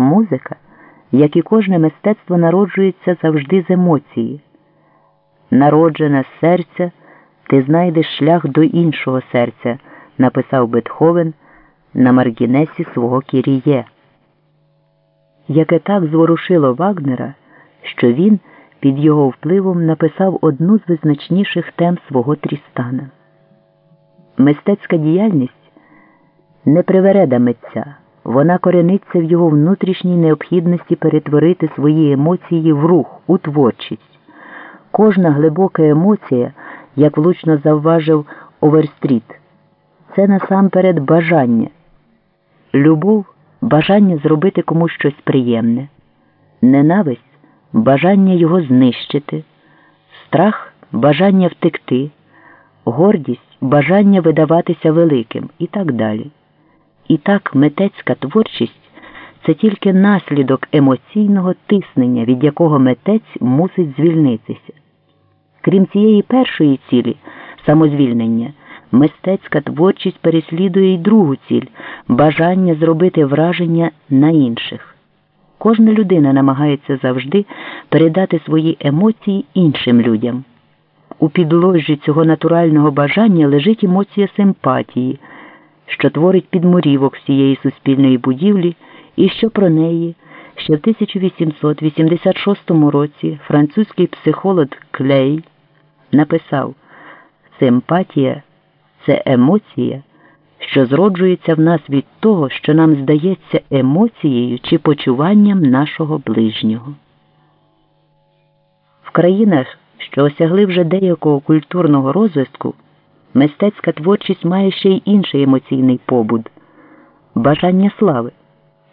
Музика, як і кожне мистецтво, народжується завжди з емоції. Народжена з серця, ти знайдеш шлях до іншого серця, написав Бетховен на маргінесі свого Кіріє, яке так зворушило Вагнера, що він під його впливом написав одну з визначніших тем свого Трістана. Мистецька діяльність не привереда митця, вона корениться в його внутрішній необхідності перетворити свої емоції в рух, у творчість. Кожна глибока емоція, як влучно завважив Оверстріт, це насамперед бажання. Любов бажання зробити комусь щось приємне, ненависть бажання його знищити, страх бажання втекти, гордість бажання видаватися великим і так далі. І так митецька творчість це тільки наслідок емоційного тиснення, від якого митець мусить звільнитися. Крім цієї першої цілі, самозвільнення, мистецька творчість переслідує й другу ціль бажання зробити враження на інших. Кожна людина намагається завжди передати свої емоції іншим людям. У підложі цього натурального бажання лежить емоція симпатії, що творить підмурівок всієї суспільної будівлі, і що про неї ще в 1886 році французький психолог Клей написав Симпатія це емоція що зроджується в нас від того, що нам здається емоцією чи почуванням нашого ближнього. В країнах, що осягли вже деякого культурного розвитку, мистецька творчість має ще й інший емоційний побуд бажання слави,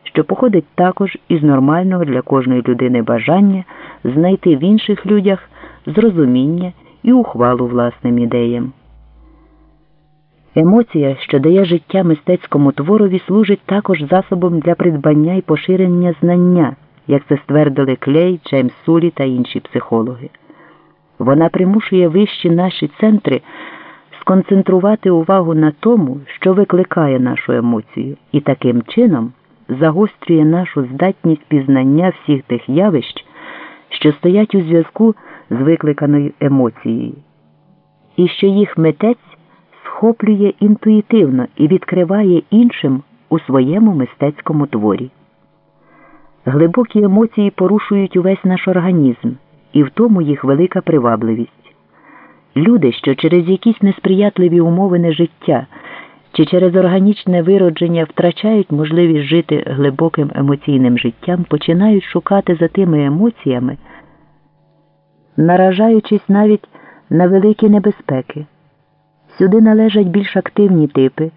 що походить також із нормального для кожної людини бажання знайти в інших людях зрозуміння і ухвалу власним ідеям. Емоція, що дає життя мистецькому творові, служить також засобом для придбання і поширення знання, як це ствердили Клей, Джеймс Сулі та інші психологи. Вона примушує вищі наші центри сконцентрувати увагу на тому, що викликає нашу емоцію, і таким чином загострює нашу здатність пізнання всіх тих явищ, що стоять у зв'язку з викликаною емоцією, і що їх митець схоплює інтуїтивно і відкриває іншим у своєму мистецькому творі. Глибокі емоції порушують увесь наш організм, і в тому їх велика привабливість. Люди, що через якісь несприятливі умови життя чи через органічне виродження втрачають можливість жити глибоким емоційним життям, починають шукати за тими емоціями, наражаючись навіть на великі небезпеки. Сюди належать більш активні типи,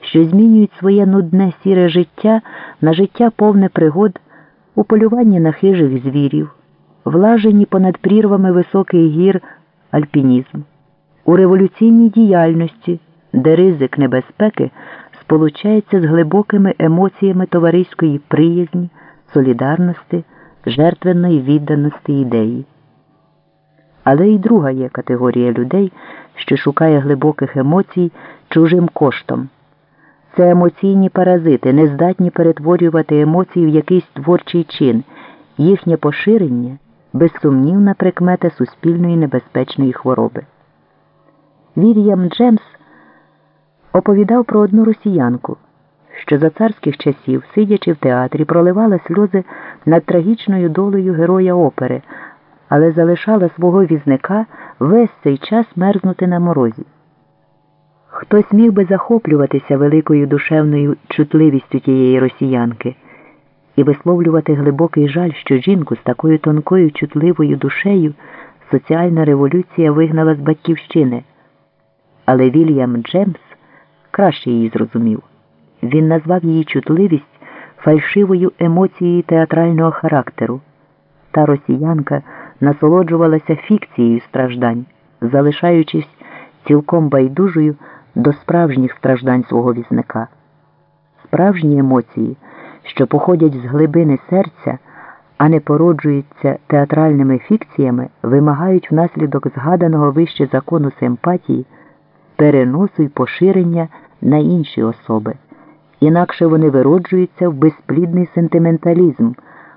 що змінюють своє нудне сіре життя на життя повне пригод у полюванні на хижих звірів, влажені понад прірвами високих гір альпінізм, у революційній діяльності, де ризик небезпеки сполучається з глибокими емоціями товариської приязні, солідарності, жертвенної відданості ідеї. Але й друга є категорія людей що шукає глибоких емоцій чужим коштом. Це емоційні паразити, не здатні перетворювати емоції в якийсь творчий чин, їхнє поширення безсумнівна прикмета суспільної небезпечної хвороби. Вільям Джемс оповідав про одну росіянку, що за царських часів, сидячи в театрі, проливала сльози над трагічною долею героя опери але залишала свого візника весь цей час мерзнути на морозі. Хтось міг би захоплюватися великою душевною чутливістю тієї росіянки і висловлювати глибокий жаль, що жінку з такою тонкою чутливою душею соціальна революція вигнала з батьківщини. Але Вільям Джемс краще її зрозумів. Він назвав її чутливість фальшивою емоцією театрального характеру. Та росіянка насолоджувалася фікцією страждань, залишаючись цілком байдужою до справжніх страждань свого візника. Справжні емоції, що походять з глибини серця, а не породжуються театральними фікціями, вимагають внаслідок згаданого вище закону симпатії, переносу й поширення на інші особи інакше вони вироджуються в безплідний сентименталізм.